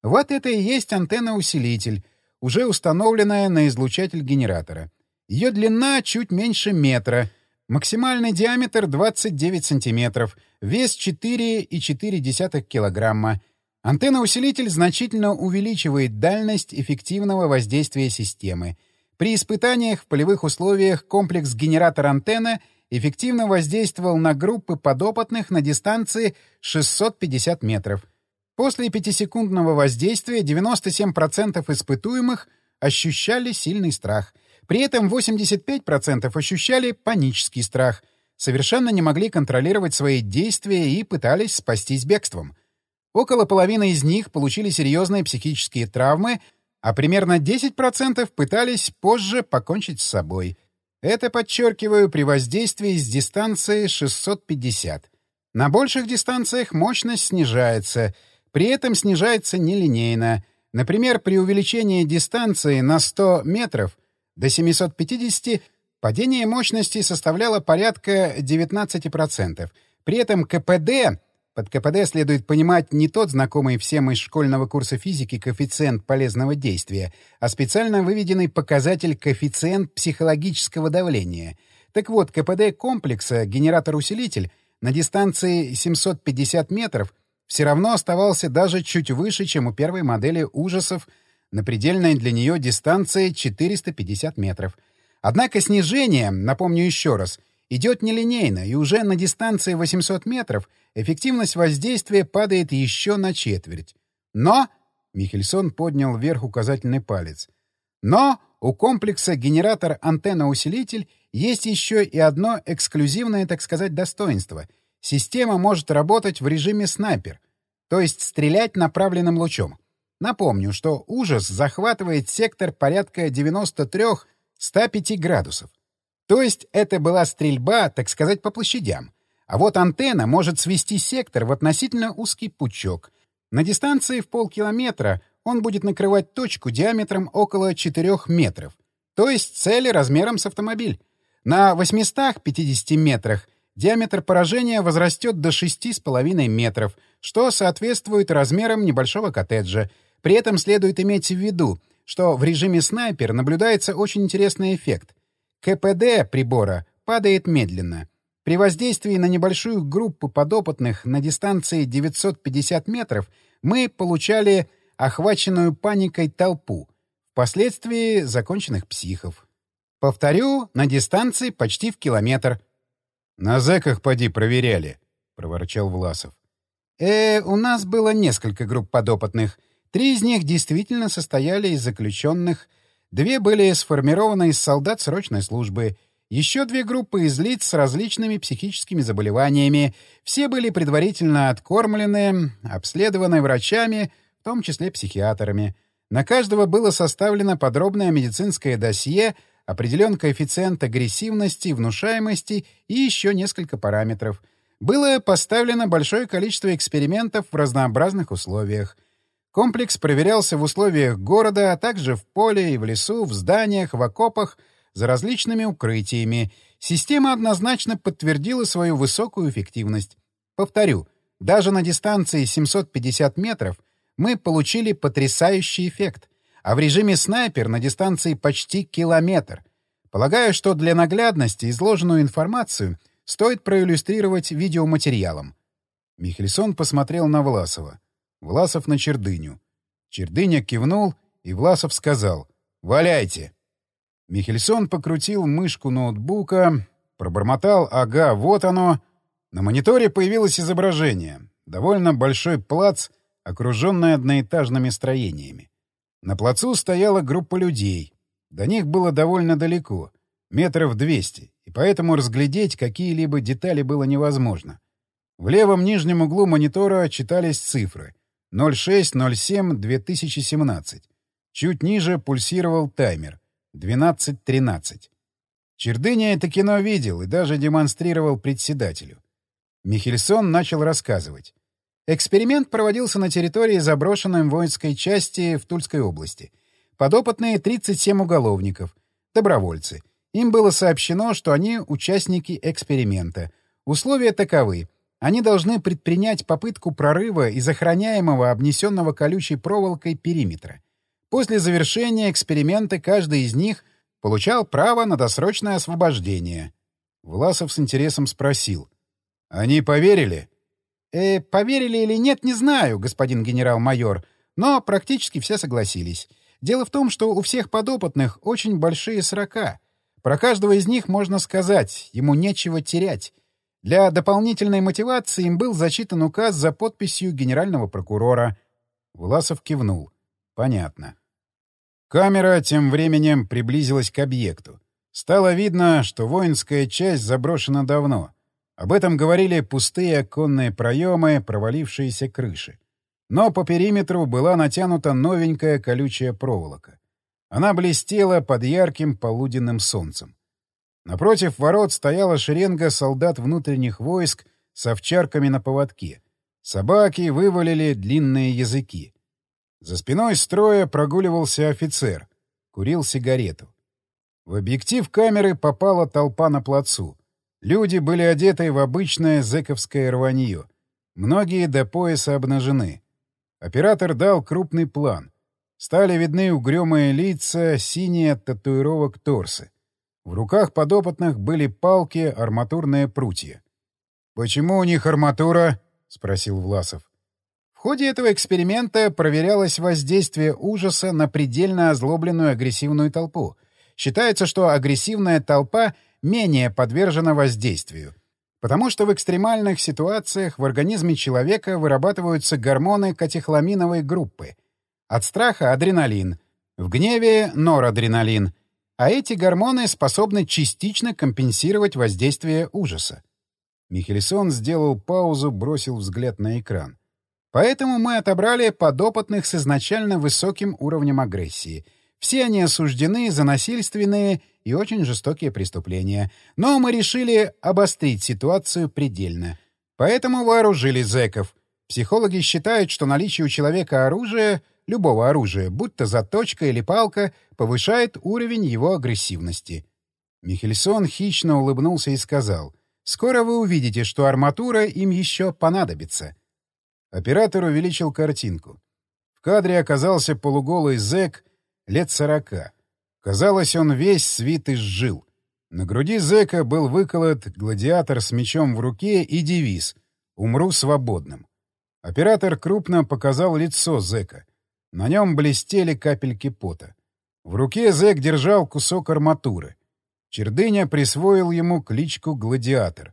Вот это и есть антенна-усилитель, уже установленная на излучатель генератора. Ее длина чуть меньше метра, максимальный диаметр 29 сантиметров, вес 4,4 килограмма. Антенна-усилитель значительно увеличивает дальность эффективного воздействия системы. При испытаниях в полевых условиях комплекс генератор-антенна эффективно воздействовал на группы подопытных на дистанции 650 метров — После пятисекундного воздействия 97% испытуемых ощущали сильный страх. При этом 85% ощущали панический страх, совершенно не могли контролировать свои действия и пытались спастись бегством. Около половины из них получили серьезные психические травмы, а примерно 10% пытались позже покончить с собой. Это, подчеркиваю, при воздействии с дистанции 650. На больших дистанциях мощность снижается — при этом снижается нелинейно. Например, при увеличении дистанции на 100 метров до 750 падение мощности составляло порядка 19%. При этом КПД, под КПД следует понимать не тот знакомый всем из школьного курса физики коэффициент полезного действия, а специально выведенный показатель коэффициент психологического давления. Так вот, КПД комплекса генератор-усилитель на дистанции 750 метров — все равно оставался даже чуть выше, чем у первой модели ужасов на предельной для нее дистанции 450 метров. Однако снижение, напомню еще раз, идет нелинейно, и уже на дистанции 800 метров эффективность воздействия падает еще на четверть. Но... Михельсон поднял вверх указательный палец. Но у комплекса генератор-антенна-усилитель есть еще и одно эксклюзивное, так сказать, достоинство — Система может работать в режиме снайпер, то есть стрелять направленным лучом. Напомню, что ужас захватывает сектор порядка 93-105 градусов. То есть это была стрельба, так сказать, по площадям. А вот антенна может свести сектор в относительно узкий пучок. На дистанции в полкилометра он будет накрывать точку диаметром около 4 метров, то есть цели размером с автомобиль. На 850 метрах диаметр поражения возрастет до 6,5 метров, что соответствует размерам небольшого коттеджа. При этом следует иметь в виду, что в режиме снайпер наблюдается очень интересный эффект. КПД прибора падает медленно. При воздействии на небольшую группу подопытных на дистанции 950 метров мы получали охваченную паникой толпу, впоследствии законченных психов. Повторю, на дистанции почти в километр. — На зэках поди проверяли, — проворчал Власов. Э, у нас было несколько групп подопытных. Три из них действительно состояли из заключенных, две были сформированы из солдат срочной службы, еще две группы из лиц с различными психическими заболеваниями. Все были предварительно откормлены, обследованы врачами, в том числе психиатрами. На каждого было составлено подробное медицинское досье, определен коэффициент агрессивности, внушаемости и еще несколько параметров — было поставлено большое количество экспериментов в разнообразных условиях. Комплекс проверялся в условиях города, а также в поле и в лесу, в зданиях, в окопах, за различными укрытиями. Система однозначно подтвердила свою высокую эффективность. Повторю, даже на дистанции 750 метров мы получили потрясающий эффект, а в режиме снайпер на дистанции почти километр. Полагаю, что для наглядности изложенную информацию — стоит проиллюстрировать видеоматериалом. Михельсон посмотрел на Власова. Власов на Чердыню. Чердыня кивнул, и Власов сказал «Валяйте!». Михельсон покрутил мышку ноутбука, пробормотал «Ага, вот оно». На мониторе появилось изображение. Довольно большой плац, окруженный одноэтажными строениями. На плацу стояла группа людей. До них было довольно далеко, метров двести, и поэтому разглядеть какие-либо детали было невозможно. В левом нижнем углу монитора читались цифры 06.07.2017. Чуть ниже пульсировал таймер 12.13. Чердыня это кино видел и даже демонстрировал председателю. Михельсон начал рассказывать. Эксперимент проводился на территории заброшенной воинской части в Тульской области. Подопытные 37 уголовников, добровольцы — им было сообщено, что они участники эксперимента. Условия таковы. Они должны предпринять попытку прорыва из охраняемого, обнесенного колючей проволокой периметра. После завершения эксперимента каждый из них получал право на досрочное освобождение. Власов с интересом спросил. «Они поверили?» «Э, поверили или нет, не знаю, господин генерал-майор, но практически все согласились. Дело в том, что у всех подопытных очень большие срока — про каждого из них можно сказать, ему нечего терять. Для дополнительной мотивации им был зачитан указ за подписью генерального прокурора. Власов кивнул. Понятно. Камера тем временем приблизилась к объекту. Стало видно, что воинская часть заброшена давно. Об этом говорили пустые оконные проемы, провалившиеся крыши. Но по периметру была натянута новенькая колючая проволока. Она блестела под ярким полуденным солнцем. Напротив ворот стояла шеренга солдат внутренних войск с овчарками на поводке. Собаки вывалили длинные языки. За спиной строя прогуливался офицер. Курил сигарету. В объектив камеры попала толпа на плацу. Люди были одеты в обычное зэковское рванье. Многие до пояса обнажены. Оператор дал крупный план. Стали видны угрюмые лица, синие от татуировок торсы. В руках подопытных были палки, арматурные прутья. «Почему у них арматура?» — спросил Власов. В ходе этого эксперимента проверялось воздействие ужаса на предельно озлобленную агрессивную толпу. Считается, что агрессивная толпа менее подвержена воздействию, потому что в экстремальных ситуациях в организме человека вырабатываются гормоны катехоламиновой группы — от страха — адреналин, в гневе — норадреналин, а эти гормоны способны частично компенсировать воздействие ужаса. Михельсон сделал паузу, бросил взгляд на экран. Поэтому мы отобрали подопытных с изначально высоким уровнем агрессии. Все они осуждены за насильственные и очень жестокие преступления. Но мы решили обострить ситуацию предельно. Поэтому вооружили зэков. Психологи считают, что наличие у человека оружия — любого оружия, будь то заточка или палка, повышает уровень его агрессивности. Михельсон хищно улыбнулся и сказал, «Скоро вы увидите, что арматура им еще понадобится». Оператор увеличил картинку. В кадре оказался полуголый зэк лет сорока. Казалось, он весь свит из жил. На груди зэка был выколот гладиатор с мечом в руке и девиз «Умру свободным». Оператор крупно показал лицо зэка. На нем блестели капельки пота. В руке зэк держал кусок арматуры. Чердыня присвоил ему кличку «Гладиатор».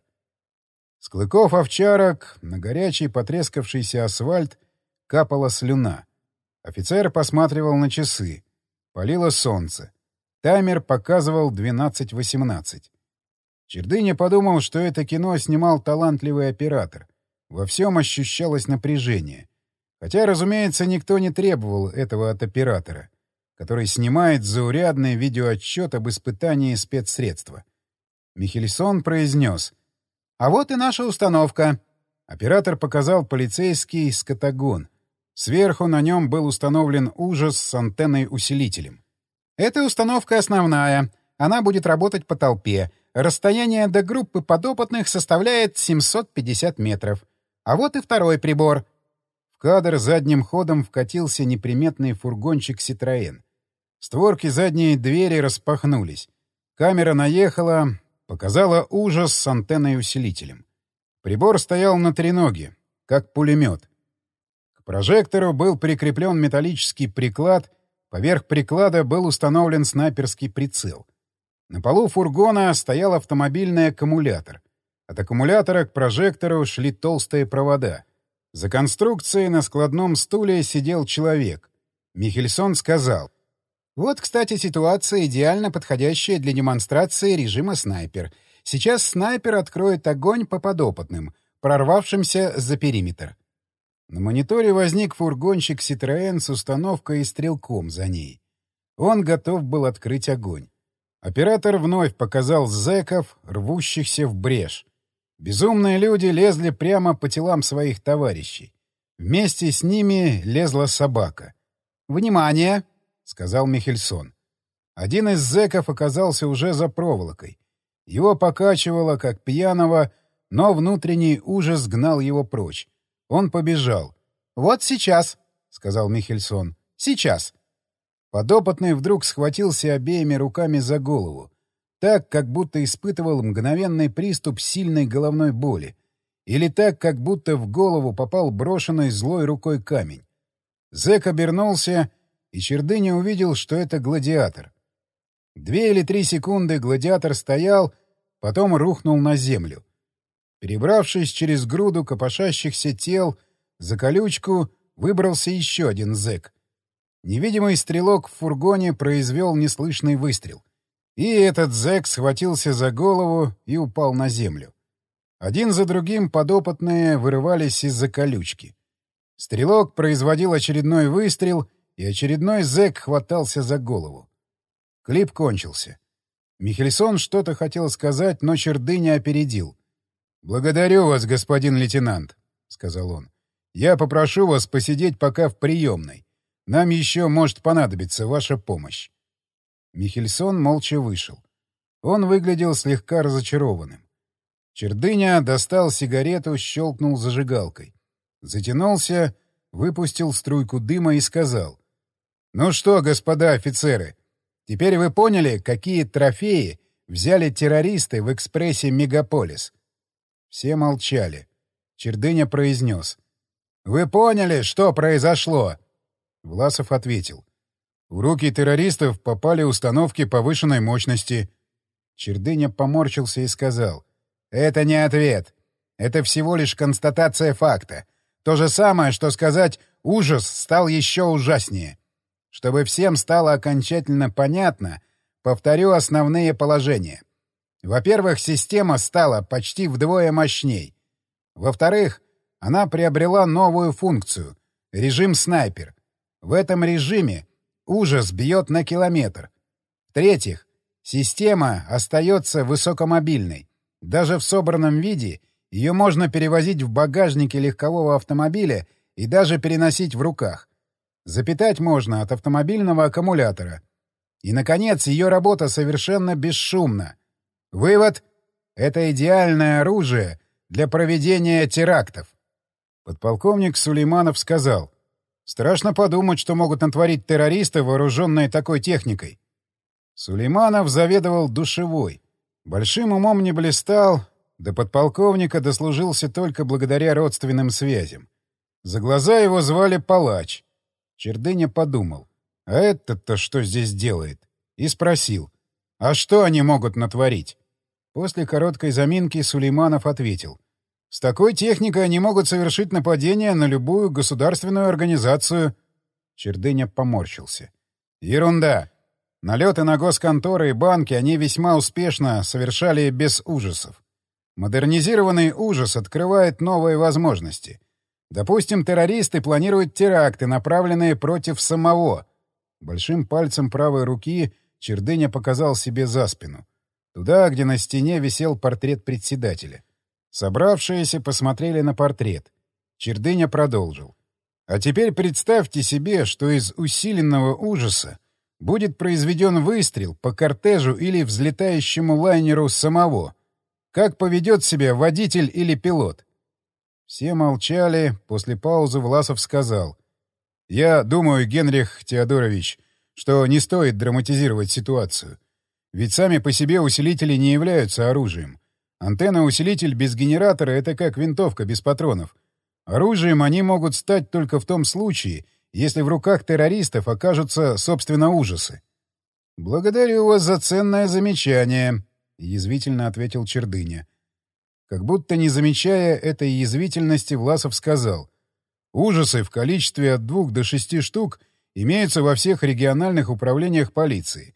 С клыков овчарок на горячий потрескавшийся асфальт капала слюна. Офицер посматривал на часы. Палило солнце. Таймер показывал 12.18. Чердыня подумал, что это кино снимал талантливый оператор. Во всем ощущалось напряжение. Хотя, разумеется, никто не требовал этого от оператора, который снимает заурядный видеоотчет об испытании спецсредства. Михельсон произнес «А вот и наша установка». Оператор показал полицейский скотагон. Сверху на нем был установлен ужас с антенной-усилителем. Эта установка основная. Она будет работать по толпе. Расстояние до группы подопытных составляет 750 метров. А вот и второй прибор. Кадр задним ходом вкатился неприметный фургончик «Ситроен». Створки задней двери распахнулись. Камера наехала, показала ужас с антенной-усилителем. Прибор стоял на треноге, как пулемет. К прожектору был прикреплен металлический приклад — Поверх приклада был установлен снайперский прицел. На полу фургона стоял автомобильный аккумулятор. От аккумулятора к прожектору шли толстые провода. За конструкцией на складном стуле сидел человек. Михельсон сказал. «Вот, кстати, ситуация, идеально подходящая для демонстрации режима снайпер. Сейчас снайпер откроет огонь по подопытным, прорвавшимся за периметр. На мониторе возник фургончик «Ситроэн» с установкой и стрелком за ней. Он готов был открыть огонь. Оператор вновь показал зэков, рвущихся в брешь. Безумные люди лезли прямо по телам своих товарищей. Вместе с ними лезла собака. «Внимание!» — сказал Михельсон. Один из зэков оказался уже за проволокой. Его покачивало, как пьяного, но внутренний ужас гнал его прочь. Он побежал. «Вот сейчас», — сказал Михельсон. «Сейчас». Подопытный вдруг схватился обеими руками за голову, так, как будто испытывал мгновенный приступ сильной головной боли, или так, как будто в голову попал брошенный злой рукой камень. Зэк обернулся, и Чердыня увидел, что это гладиатор. Две или три секунды гладиатор стоял, потом рухнул на землю. Перебравшись через груду копошащихся тел, за колючку выбрался еще один зэк. Невидимый стрелок в фургоне произвел неслышный выстрел. И этот зэк схватился за голову и упал на землю. Один за другим подопытные вырывались из-за колючки. Стрелок производил очередной выстрел, и очередной зэк хватался за голову. Клип кончился. Михельсон что-то хотел сказать, но Чердыня опередил — «Благодарю вас, господин лейтенант», — сказал он. «Я попрошу вас посидеть пока в приемной. Нам еще может понадобиться ваша помощь». Михельсон молча вышел. Он выглядел слегка разочарованным. Чердыня достал сигарету, щелкнул зажигалкой. Затянулся, выпустил струйку дыма и сказал. «Ну что, господа офицеры, теперь вы поняли, какие трофеи взяли террористы в экспрессе «Мегаполис»?» Все молчали. Чердыня произнес. «Вы поняли, что произошло?» Власов ответил. «В руки террористов попали установки повышенной мощности». Чердыня поморщился и сказал. «Это не ответ. Это всего лишь констатация факта. То же самое, что сказать «ужас стал еще ужаснее». Чтобы всем стало окончательно понятно, повторю основные положения. Во-первых, система стала почти вдвое мощней. Во-вторых, она приобрела новую функцию — режим снайпер. В этом режиме ужас бьет на километр. В-третьих, система остается высокомобильной. Даже в собранном виде ее можно перевозить в багажнике легкового автомобиля и даже переносить в руках. Запитать можно от автомобильного аккумулятора. И, наконец, ее работа совершенно бесшумна — Вывод — это идеальное оружие для проведения терактов. Подполковник Сулейманов сказал, «Страшно подумать, что могут натворить террористы, вооруженные такой техникой». Сулейманов заведовал душевой, Большим умом не блистал, до подполковника дослужился только благодаря родственным связям. За глаза его звали Палач. Чердыня подумал, а этот-то что здесь делает? И спросил, а что они могут натворить? После короткой заминки Сулейманов ответил. С такой техникой они могут совершить нападение на любую государственную организацию. Чердыня поморщился. Ерунда. Налеты на госконторы и банки они весьма успешно совершали без ужасов. Модернизированный ужас открывает новые возможности. Допустим, террористы планируют теракты, направленные против самого. Большим пальцем правой руки Чердыня показал себе за спину. Туда, где на стене висел портрет председателя. Собравшиеся посмотрели на портрет. Чердыня продолжил. А теперь представьте себе, что из усиленного ужаса будет произведен выстрел по кортежу или взлетающему лайнеру самого. Как поведет себя водитель или пилот? Все молчали. После паузы Власов сказал. «Я думаю, Генрих Теодорович, что не стоит драматизировать ситуацию. Ведь сами по себе усилители не являются оружием. Антенна-усилитель без генератора — это как винтовка без патронов. Оружием они могут стать только в том случае, если в руках террористов окажутся, собственно, ужасы. «Благодарю вас за ценное замечание», — язвительно ответил Чердыня. Как будто не замечая этой язвительности, Власов сказал. «Ужасы в количестве от двух до шести штук имеются во всех региональных управлениях полиции.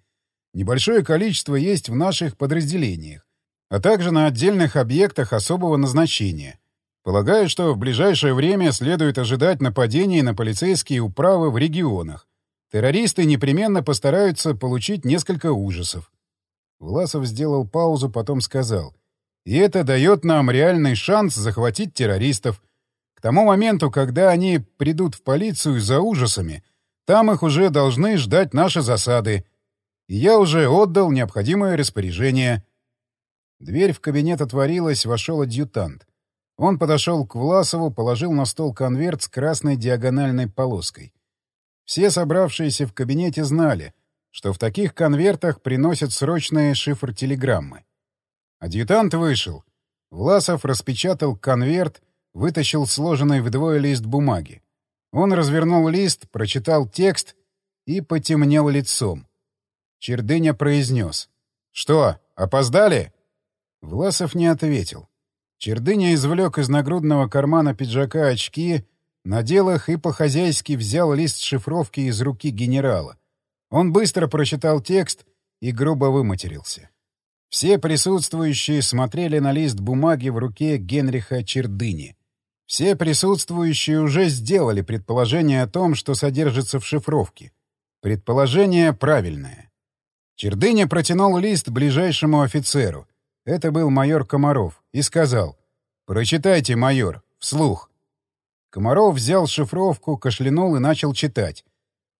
Небольшое количество есть в наших подразделениях, а также на отдельных объектах особого назначения. Полагаю, что в ближайшее время следует ожидать нападений на полицейские управы в регионах. Террористы непременно постараются получить несколько ужасов. Власов сделал паузу, потом сказал. «И это дает нам реальный шанс захватить террористов. К тому моменту, когда они придут в полицию за ужасами, там их уже должны ждать наши засады и я уже отдал необходимое распоряжение. Дверь в кабинет отворилась, вошел адъютант. Он подошел к Власову, положил на стол конверт с красной диагональной полоской. Все собравшиеся в кабинете знали, что в таких конвертах приносят срочные шифр-телеграммы. Адъютант вышел. Власов распечатал конверт, вытащил сложенный вдвое лист бумаги. Он развернул лист, прочитал текст и потемнел лицом. Чердыня произнес. «Что, опоздали?» Власов не ответил. Чердыня извлек из нагрудного кармана пиджака очки, надел их и по-хозяйски взял лист шифровки из руки генерала. Он быстро прочитал текст и грубо выматерился. Все присутствующие смотрели на лист бумаги в руке Генриха Чердыни. Все присутствующие уже сделали предположение о том, что содержится в шифровке. Предположение правильное. Чердыня протянул лист ближайшему офицеру. Это был майор Комаров. И сказал «Прочитайте, майор, вслух». Комаров взял шифровку, кашлянул и начал читать.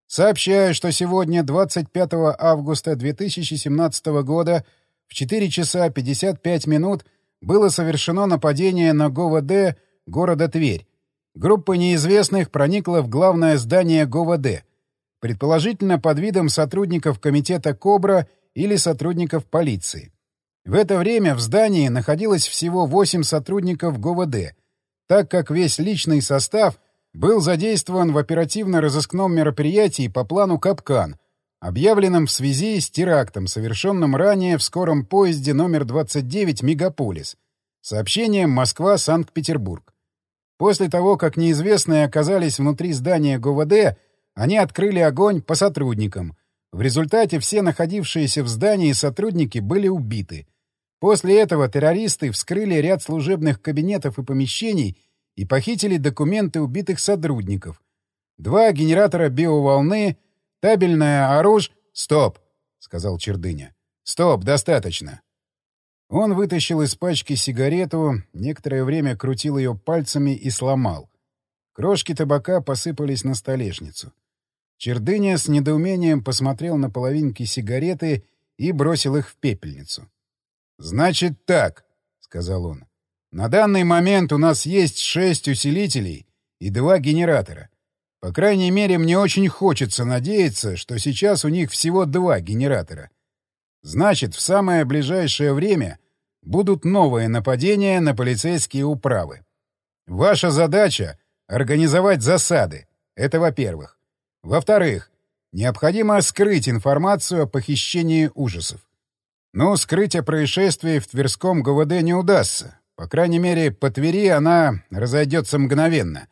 «Сообщаю, что сегодня, 25 августа 2017 года, в 4 часа 55 минут было совершено нападение на ГОВД города Тверь. Группа неизвестных проникла в главное здание ГОВД предположительно под видом сотрудников комитета «Кобра» или сотрудников полиции. В это время в здании находилось всего 8 сотрудников ГОВД, так как весь личный состав был задействован в оперативно-розыскном мероприятии по плану «Капкан», объявленном в связи с терактом, совершенным ранее в скором поезде номер 29 «Мегаполис», сообщением «Москва-Санкт-Петербург». После того, как неизвестные оказались внутри здания ГОВД, они открыли огонь по сотрудникам. В результате все находившиеся в здании сотрудники были убиты. После этого террористы вскрыли ряд служебных кабинетов и помещений и похитили документы убитых сотрудников. Два генератора биоволны, табельное оружие... «Стоп!» — сказал Чердыня. «Стоп, достаточно!» Он вытащил из пачки сигарету, некоторое время крутил ее пальцами и сломал. Крошки табака посыпались на столешницу. Чердыня с недоумением посмотрел на половинки сигареты и бросил их в пепельницу. «Значит так», — сказал он. «На данный момент у нас есть шесть усилителей и два генератора. По крайней мере, мне очень хочется надеяться, что сейчас у них всего два генератора. Значит, в самое ближайшее время будут новые нападения на полицейские управы. Ваша задача — организовать засады. Это во-первых. Во-вторых, необходимо скрыть информацию о похищении ужасов. Но скрыть о происшествии в Тверском ГВД не удастся. По крайней мере, по Твери она разойдется мгновенно.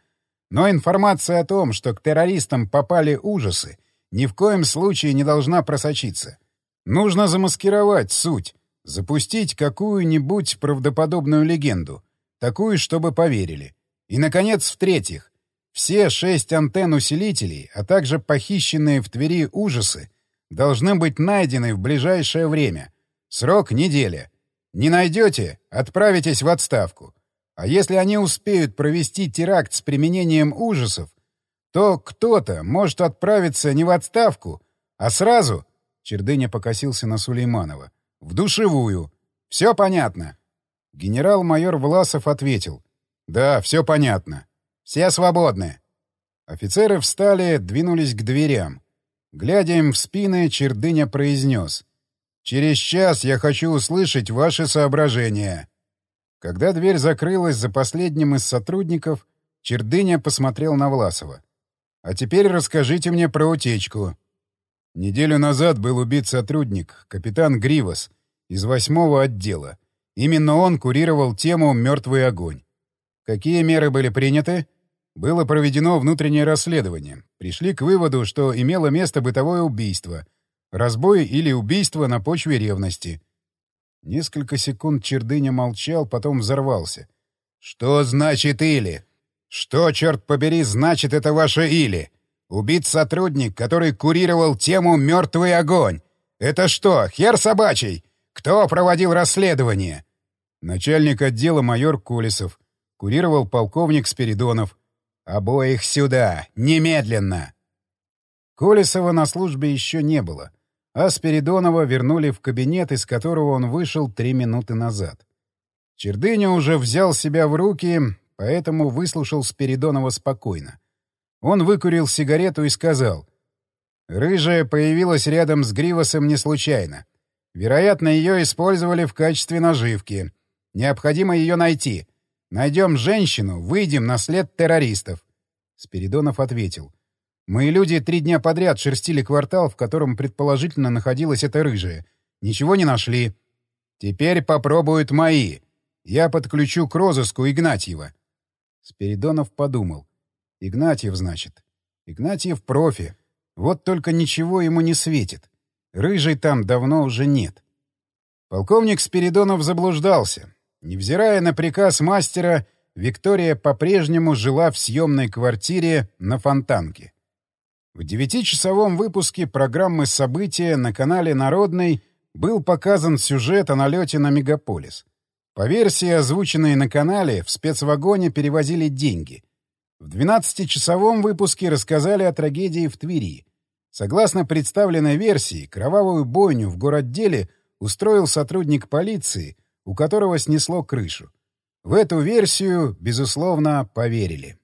Но информация о том, что к террористам попали ужасы, ни в коем случае не должна просочиться. Нужно замаскировать суть, запустить какую-нибудь правдоподобную легенду, такую, чтобы поверили. И, наконец, в-третьих, все шесть антенн-усилителей, а также похищенные в Твери ужасы, должны быть найдены в ближайшее время. Срок — неделя. Не найдете — отправитесь в отставку. А если они успеют провести теракт с применением ужасов, то кто-то может отправиться не в отставку, а сразу, Чердыня покосился на Сулейманова, в душевую. Все понятно. Генерал-майор Власов ответил. Да, все понятно. Все свободны. Офицеры встали, двинулись к дверям. Глядя им в спины, Чердыня произнес. «Через час я хочу услышать ваши соображения». Когда дверь закрылась за последним из сотрудников, Чердыня посмотрел на Власова. А теперь расскажите мне про утечку. Неделю назад был убит сотрудник, капитан Гривас, из восьмого отдела. Именно он курировал тему «Мертвый огонь». Какие меры были приняты? Было проведено внутреннее расследование. Пришли к выводу, что имело место бытовое убийство, разбой или убийство на почве ревности. Несколько секунд Чердыня молчал, потом взорвался. «Что значит «или»? Что, черт побери, значит это ваше «или»? Убит сотрудник, который курировал тему «Мертвый огонь». Это что, хер собачий? Кто проводил расследование? Начальник отдела майор Колесов. Курировал полковник Спиридонов. Обоих сюда! Немедленно! Колесова на службе еще не было, а Спиридонова вернули в кабинет, из которого он вышел три минуты назад. Чердыня уже взял себя в руки, поэтому выслушал Спиридонова спокойно. Он выкурил сигарету и сказал. «Рыжая появилась рядом с Гривосом не случайно. Вероятно, ее использовали в качестве наживки. Необходимо ее найти. Найдем женщину, выйдем на след террористов». Спиридонов ответил. «Мои люди три дня подряд шерстили квартал, в котором предположительно находилась эта рыжая. Ничего не нашли. Теперь попробуют мои. Я подключу к розыску Игнатьева. Спиридонов подумал. Игнатьев, значит. Игнатьев профи. Вот только ничего ему не светит. Рыжий там давно уже нет. Полковник Спиридонов заблуждался. Невзирая на приказ мастера, Виктория по-прежнему жила в съемной квартире на Фонтанке. В девятичасовом выпуске программы «События» на канале «Народный» был показан сюжет о налете на мегаполис. По версии, озвученной на канале, в спецвагоне перевозили деньги. В 12-часовом выпуске рассказали о трагедии в Твери. Согласно представленной версии, кровавую бойню в городделе устроил сотрудник полиции, у которого снесло крышу. В эту версию, безусловно, поверили.